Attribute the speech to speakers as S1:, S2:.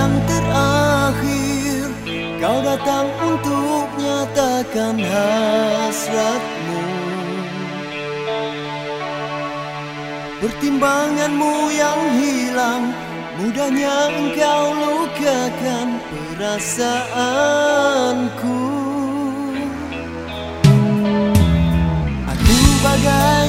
S1: yang terakhir. Kau datang untuk nyatakan hasratmu. Pertimbanganmu yang hilang Mudahnya engkau lukakan perasaanku. Aku bagai